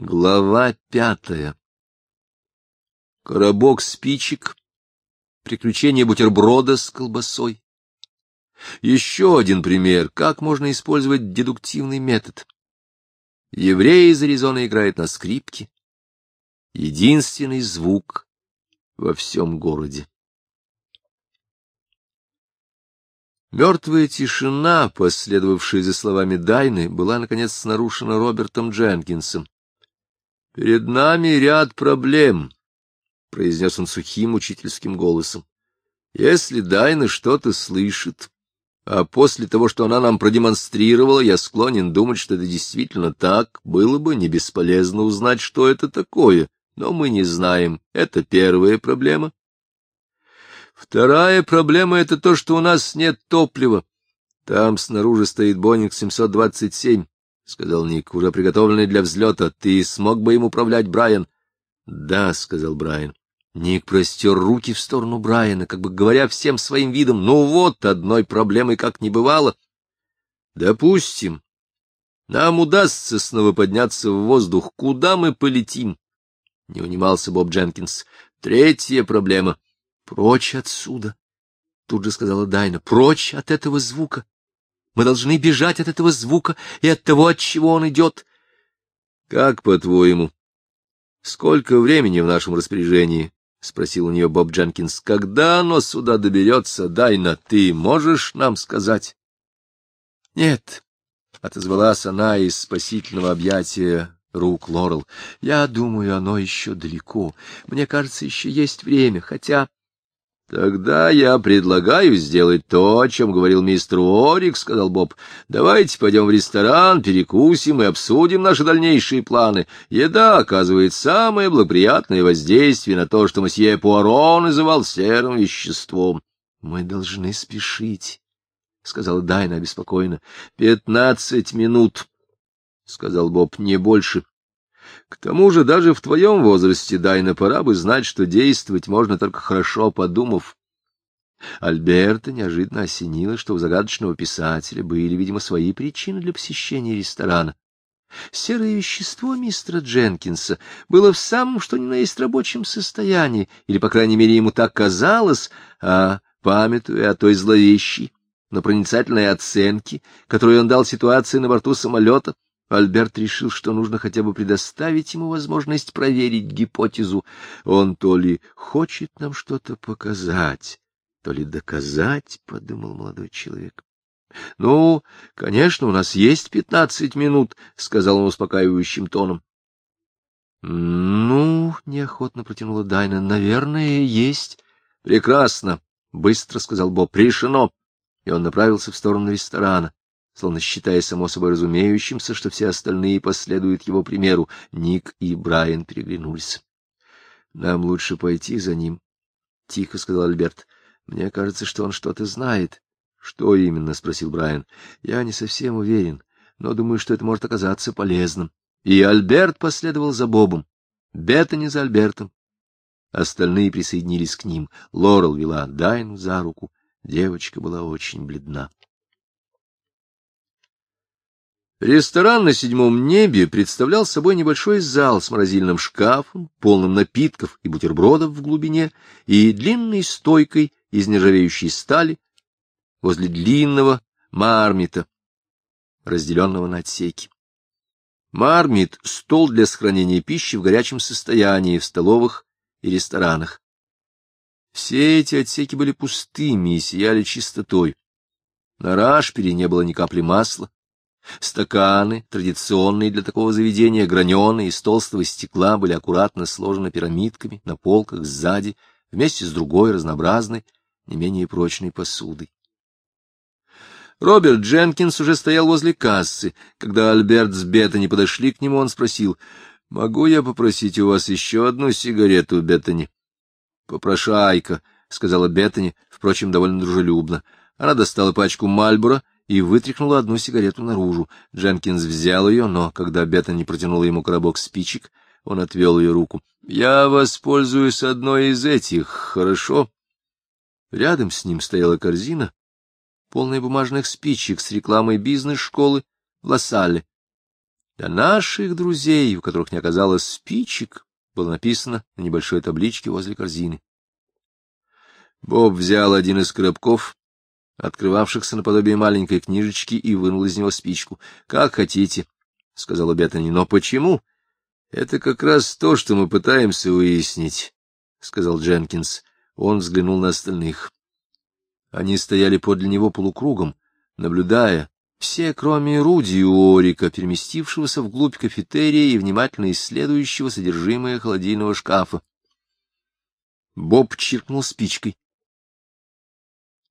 Глава пятая. Коробок спичек. Приключение бутерброда с колбасой. Еще один пример, как можно использовать дедуктивный метод. Еврей из Аризоны играет на скрипке. Единственный звук во всем городе. Мертвая тишина, последовавшая за словами Дайны, была, наконец, нарушена Робертом Дженкинсом. — Перед нами ряд проблем, — произнес он сухим учительским голосом. — Если Дайна что-то слышит, а после того, что она нам продемонстрировала, я склонен думать, что это действительно так, было бы не бесполезно узнать, что это такое, но мы не знаем. Это первая проблема. Вторая проблема — это то, что у нас нет топлива. Там снаружи стоит Боинг 727. — сказал Ник, — уже приготовленный для взлета. Ты смог бы им управлять, Брайан? — Да, — сказал Брайан. Ник простер руки в сторону Брайана, как бы говоря всем своим видом, ну вот, одной проблемой как не бывало. — Допустим, нам удастся снова подняться в воздух. Куда мы полетим? — не унимался Боб Дженкинс. — Третья проблема. — Прочь отсюда, — тут же сказала Дайна, — прочь от этого звука. Мы должны бежать от этого звука и от того, от чего он идет. — Как, по-твоему, сколько времени в нашем распоряжении? — спросил у нее Боб Дженкинс. — Когда оно сюда доберется, Дайна, ты можешь нам сказать? — Нет, — отозвалась она из спасительного объятия рук Лорел. — Я думаю, оно еще далеко. Мне кажется, еще есть время, хотя... — Тогда я предлагаю сделать то, о чем говорил мистер Орик, — сказал Боб. — Давайте пойдем в ресторан, перекусим и обсудим наши дальнейшие планы. Еда оказывает самое благоприятное воздействие на то, что мсье Пуаро называл серым веществом. — Мы должны спешить, — сказала Дайна обеспокоенно. — Пятнадцать минут, — сказал Боб, — не больше. К тому же даже в твоем возрасте, Дайна, пора бы знать, что действовать можно только хорошо подумав. Альберта неожиданно осенило, что у загадочного писателя были, видимо, свои причины для посещения ресторана. Серое вещество мистера Дженкинса было в самом что ни на есть рабочем состоянии, или, по крайней мере, ему так казалось, а, памятуя о той зловещей, но проницательной оценке, которую он дал ситуации на борту самолета, Альберт решил, что нужно хотя бы предоставить ему возможность проверить гипотезу. Он то ли хочет нам что-то показать, то ли доказать, — подумал молодой человек. — Ну, конечно, у нас есть пятнадцать минут, — сказал он успокаивающим тоном. — Ну, — неохотно протянула Дайна, — наверное, есть. — Прекрасно, — быстро сказал Боб, — решено. И он направился в сторону ресторана словно считая само собой разумеющимся, что все остальные последуют его примеру. Ник и Брайан переглянулись. — Нам лучше пойти за ним, — тихо сказал Альберт. — Мне кажется, что он что-то знает. — Что именно? — спросил Брайан. — Я не совсем уверен, но думаю, что это может оказаться полезным. И Альберт последовал за Бобом. Бета не за Альбертом. Остальные присоединились к ним. Лорел вела Дайну за руку. Девочка была очень бледна. Ресторан на седьмом небе представлял собой небольшой зал с морозильным шкафом, полным напитков и бутербродов в глубине, и длинной стойкой из нержавеющей стали возле длинного мармита, разделенного на отсеки. Мармит — стол для сохранения пищи в горячем состоянии в столовых и ресторанах. Все эти отсеки были пустыми и сияли чистотой. На рашпере не было ни капли масла, Стаканы, традиционные для такого заведения, граненые из толстого стекла, были аккуратно сложены пирамидками на полках сзади, вместе с другой разнообразной, не менее прочной посудой. Роберт Дженкинс уже стоял возле кассы. Когда Альберт с Беттани подошли к нему, он спросил, — Могу я попросить у вас еще одну сигарету, Беттани? — Попрошайка, — сказала Беттани, впрочем, довольно дружелюбно. Она достала пачку Мальбора и вытряхнула одну сигарету наружу. Дженкинс взял ее, но когда Беттани протянула ему коробок спичек, он отвел ее руку. — Я воспользуюсь одной из этих, хорошо? Рядом с ним стояла корзина, полная бумажных спичек с рекламой бизнес-школы в Лассале. Для наших друзей, у которых не оказалось спичек, было написано на небольшой табличке возле корзины. Боб взял один из коробков, открывавшихся наподобие маленькой книжечки, и вынул из него спичку. — Как хотите, — сказал Беттани. — Но почему? — Это как раз то, что мы пытаемся выяснить, — сказал Дженкинс. Он взглянул на остальных. Они стояли подле него полукругом, наблюдая, все, кроме Руди и Орика, переместившегося вглубь кафетерия и внимательно исследующего содержимое холодильного шкафа. Боб чиркнул спичкой.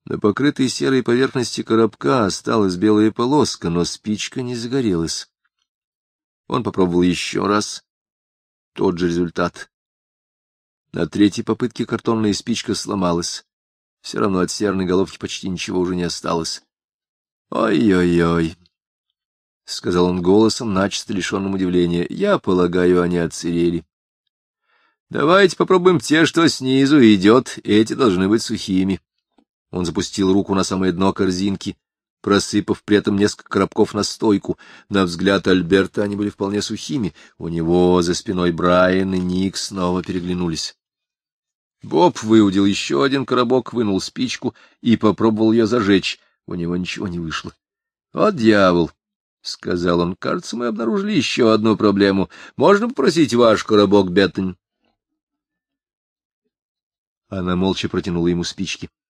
На покрытой серой поверхности коробка осталась белая полоска, но спичка не загорелась. Он попробовал еще раз. Тот же результат. На третьей попытке картонная спичка сломалась. Все равно от серной головки почти ничего уже не осталось. «Ой-ой-ой», — сказал он голосом, начисто лишенным удивления, — «я полагаю, они отсырели». «Давайте попробуем те, что снизу идет, эти должны быть сухими». Он запустил руку на самое дно корзинки, просыпав при этом несколько коробков на стойку. На взгляд Альберта они были вполне сухими. У него за спиной Брайан и Ник снова переглянулись. Боб выудил еще один коробок, вынул спичку и попробовал ее зажечь. У него ничего не вышло. — Вот дьявол! — сказал он. — Кажется, мы обнаружили еще одну проблему. Можно попросить ваш коробок, Беттань? Она молча протянула ему спички. —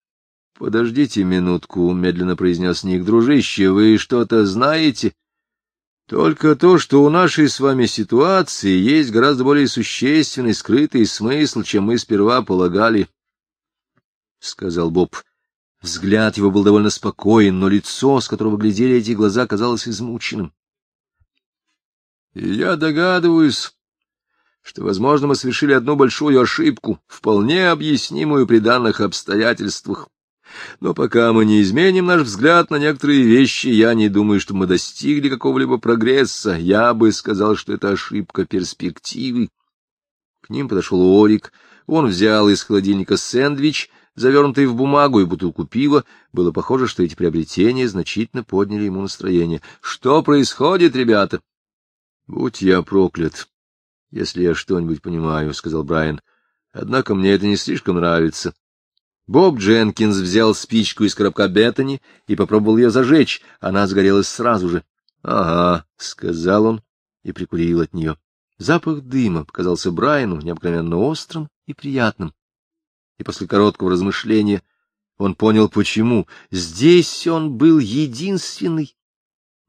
Подождите минутку, — медленно произнес Ник. — Дружище, вы что-то знаете? — Только то, что у нашей с вами ситуации есть гораздо более существенный скрытый смысл, чем мы сперва полагали, — сказал Боб. Взгляд его был довольно спокоен, но лицо, с которого глядели эти глаза, казалось измученным. — Я догадываюсь, что, возможно, мы совершили одну большую ошибку, вполне объяснимую при данных обстоятельствах. Но пока мы не изменим наш взгляд на некоторые вещи, я не думаю, что мы достигли какого-либо прогресса. Я бы сказал, что это ошибка перспективы. К ним подошел Орик. Он взял из холодильника сэндвич завернутый в бумагу и бутылку пива, было похоже, что эти приобретения значительно подняли ему настроение. — Что происходит, ребята? — Будь я проклят, если я что-нибудь понимаю, — сказал Брайан. — Однако мне это не слишком нравится. Боб Дженкинс взял спичку из коробка Беттани и попробовал ее зажечь. Она сгорелась сразу же. — Ага, — сказал он и прикурил от нее. Запах дыма показался Брайану необыкновенно острым и приятным и после короткого размышления он понял, почему. Здесь он был единственный,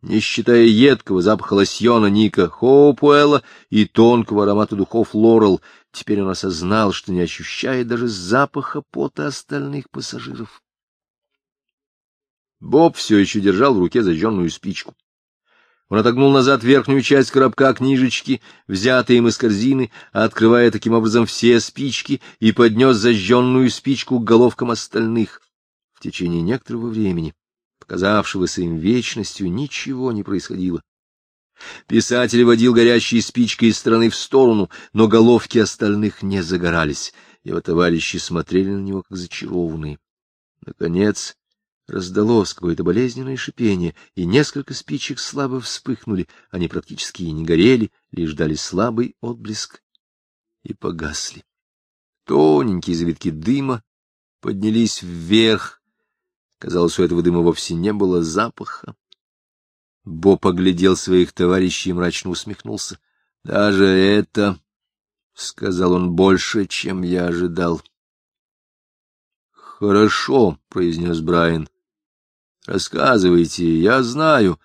не считая едкого запаха лосьона Ника Хоупуэлла и тонкого аромата духов Лорел. Теперь он осознал, что не ощущает даже запаха пота остальных пассажиров. Боб все еще держал в руке зажженную спичку. Он отогнул назад верхнюю часть коробка книжечки, взятой им из корзины, открывая таким образом все спички, и поднес зажженную спичку к головкам остальных. В течение некоторого времени, показавшегося им вечностью, ничего не происходило. Писатель водил горящей спичкой из стороны в сторону, но головки остальных не загорались. Его товарищи смотрели на него, как зачарованные. Наконец, Раздалось какое-то болезненное шипение, и несколько спичек слабо вспыхнули. Они практически и не горели, лишь дали слабый отблеск и погасли. Тоненькие завитки дыма поднялись вверх. Казалось, у этого дыма вовсе не было запаха. Бо поглядел своих товарищей и мрачно усмехнулся. — Даже это, — сказал он, — больше, чем я ожидал. — Хорошо, — произнес Брайан. Рассказывайте, я знаю.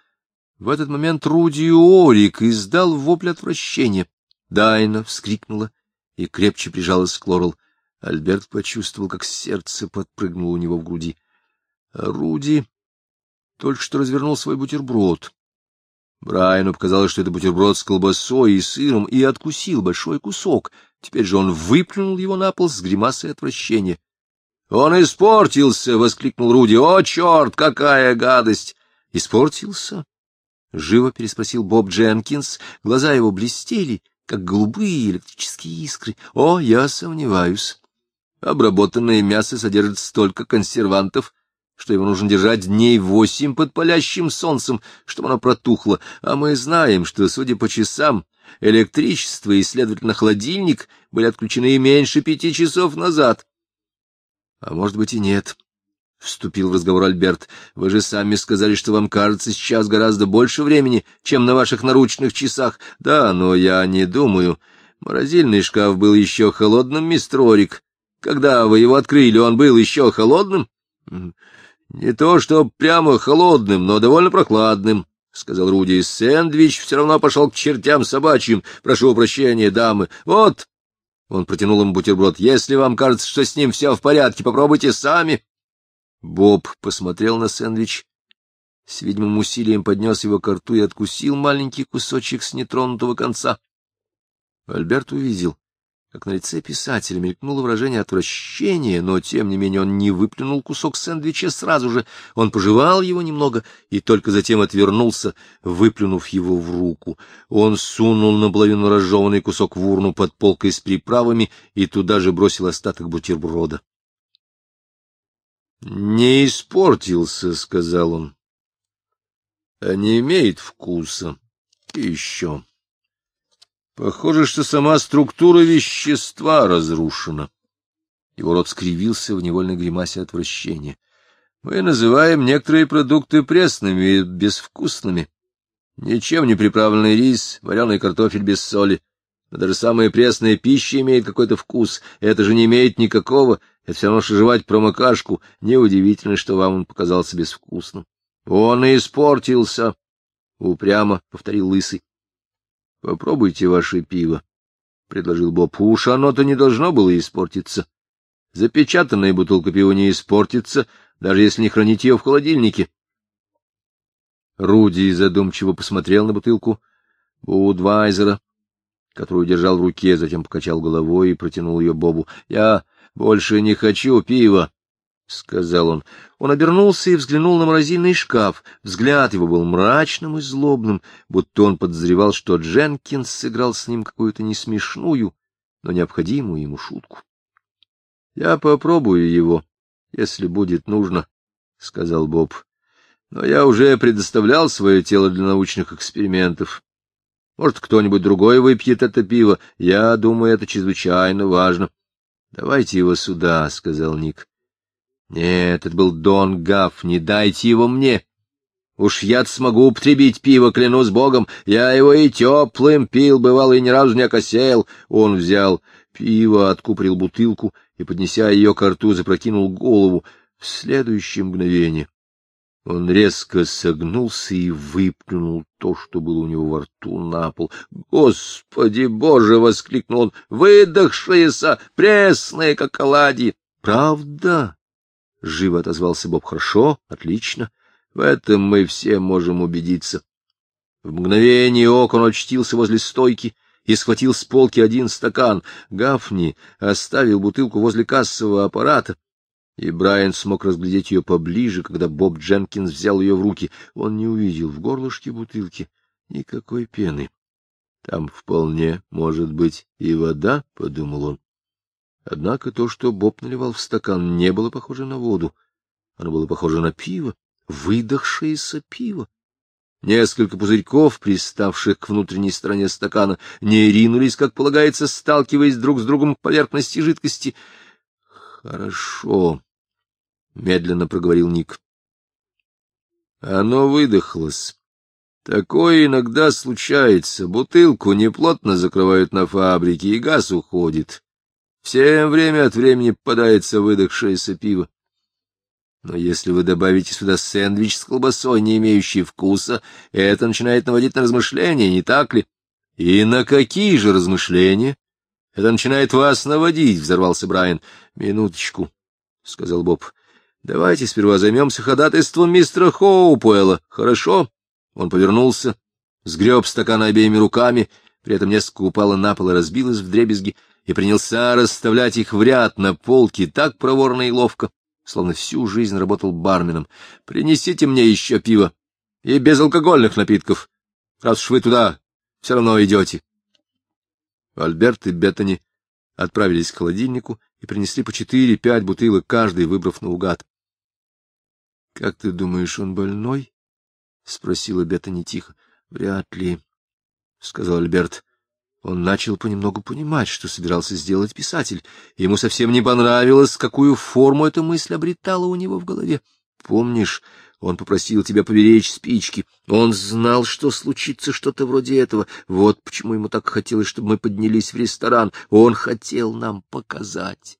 В этот момент Руди Орик издал вопль отвращения. Дайна вскрикнула и крепче прижалась к Лорел. Альберт почувствовал, как сердце подпрыгнуло у него в груди. Руди только что развернул свой бутерброд. Брайану показалось, что это бутерброд с колбасой и сыром, и откусил большой кусок. Теперь же он выплюнул его на пол с гримасой отвращения. Он испортился! — воскликнул Руди. — О, черт, какая гадость! — Испортился? — живо переспросил Боб Дженкинс. Глаза его блестели, как голубые электрические искры. — О, я сомневаюсь. Обработанное мясо содержит столько консервантов, что его нужно держать дней восемь под палящим солнцем, чтобы оно протухло, а мы знаем, что, судя по часам, электричество и, следовательно, холодильник были отключены меньше пяти часов назад. А может быть и нет. — вступил в разговор Альберт. — Вы же сами сказали, что вам кажется сейчас гораздо больше времени, чем на ваших наручных часах. Да, но я не думаю. Морозильный шкаф был еще холодным, мистер Орик. Когда вы его открыли, он был еще холодным? — Не то, что прямо холодным, но довольно прохладным, — сказал Руди. — Сэндвич все равно пошел к чертям собачьим. Прошу прощения, дамы. Вот! Он протянул им бутерброд. — Если вам кажется, что с ним все в порядке, попробуйте сами. Боб посмотрел на сэндвич, с видимым усилием поднес его к рту и откусил маленький кусочек с нетронутого конца. Альберт увидел, как на лице писателя мелькнуло выражение отвращения, но, тем не менее, он не выплюнул кусок сэндвича сразу же. Он пожевал его немного и только затем отвернулся, выплюнув его в руку. Он сунул наполовину разжеванный кусок в урну под полкой с приправами и туда же бросил остаток бутерброда. «Не испортился», — сказал он, — «а не имеет вкуса. И еще». Похоже, что сама структура вещества разрушена. Его рот скривился в невольной гримасе отвращения. Мы называем некоторые продукты пресными и безвкусными. Ничем не приправленный рис, вареный картофель без соли. Но даже самая пресная пища имеет какой-то вкус. Это же не имеет никакого. Это все равно, что жевать промокашку. Неудивительно, что вам он показался безвкусным. — Он и испортился, — упрямо повторил Лысый. — Попробуйте ваше пиво, — предложил Боб. — Уж оно-то не должно было испортиться. Запечатанная бутылка пива не испортится, даже если не хранить ее в холодильнике. Руди задумчиво посмотрел на бутылку Будвайзера, которую держал в руке, затем покачал головой и протянул ее Бобу. — Я больше не хочу пива, — сказал он. Он обернулся и взглянул на морозильный шкаф. Взгляд его был мрачным и злобным, будто он подозревал, что Дженкинс сыграл с ним какую-то несмешную, но необходимую ему шутку. — Я попробую его, если будет нужно, — сказал Боб. — Но я уже предоставлял свое тело для научных экспериментов. Может, кто-нибудь другой выпьет это пиво. Я думаю, это чрезвычайно важно. — Давайте его сюда, — сказал Ник. Нет, это был Дон Гаф, не дайте его мне. Уж я смогу употребить пиво, клянусь богом. Я его и теплым пил, бывало, и ни разу не окосел. Он взял пиво, откупорил бутылку и, поднеся ее к рту, запрокинул голову. В следующее мгновение он резко согнулся и выплюнул то, что было у него во рту, на пол. «Господи боже!» — воскликнул он. «Выдохшиеся, пресные, как оладьи!» «Правда?» — живо отозвался Боб. — Хорошо, отлично. В этом мы все можем убедиться. В мгновение ока он очтился возле стойки и схватил с полки один стакан. Гафни оставил бутылку возле кассового аппарата, и Брайан смог разглядеть ее поближе, когда Боб Дженкинс взял ее в руки. Он не увидел в горлышке бутылки никакой пены. Там вполне может быть и вода, — подумал он. Однако то, что Боб наливал в стакан, не было похоже на воду. Оно было похоже на пиво, выдохшееся пиво. Несколько пузырьков, приставших к внутренней стороне стакана, не ринулись, как полагается, сталкиваясь друг с другом к поверхности жидкости. — Хорошо, — медленно проговорил Ник. Оно выдохлось. Такое иногда случается. Бутылку неплотно закрывают на фабрике, и газ уходит. Всем время от времени попадается выдохшееся пиво. Но если вы добавите сюда сэндвич с колбасой, не имеющий вкуса, это начинает наводить на размышления, не так ли? И на какие же размышления? Это начинает вас наводить, — взорвался Брайан. — Минуточку, — сказал Боб. — Давайте сперва займемся ходатайством мистера Хоупуэлла, хорошо? Он повернулся, сгреб стакан обеими руками, при этом несколько упало на пол и разбилось вдребезги и принялся расставлять их в ряд на полке так проворно и ловко, словно всю жизнь работал барменом. «Принесите мне еще пиво и безалкогольных напитков, раз уж вы туда все равно идете». Альберт и Беттани отправились к холодильнику и принесли по четыре-пять бутылок каждый, выбрав наугад. — Как ты думаешь, он больной? — спросила Беттани тихо. — Вряд ли, — сказал Альберт. Он начал понемногу понимать, что собирался сделать писатель. Ему совсем не понравилось, какую форму эта мысль обретала у него в голове. Помнишь, он попросил тебя поберечь спички. Он знал, что случится что-то вроде этого. Вот почему ему так хотелось, чтобы мы поднялись в ресторан. Он хотел нам показать.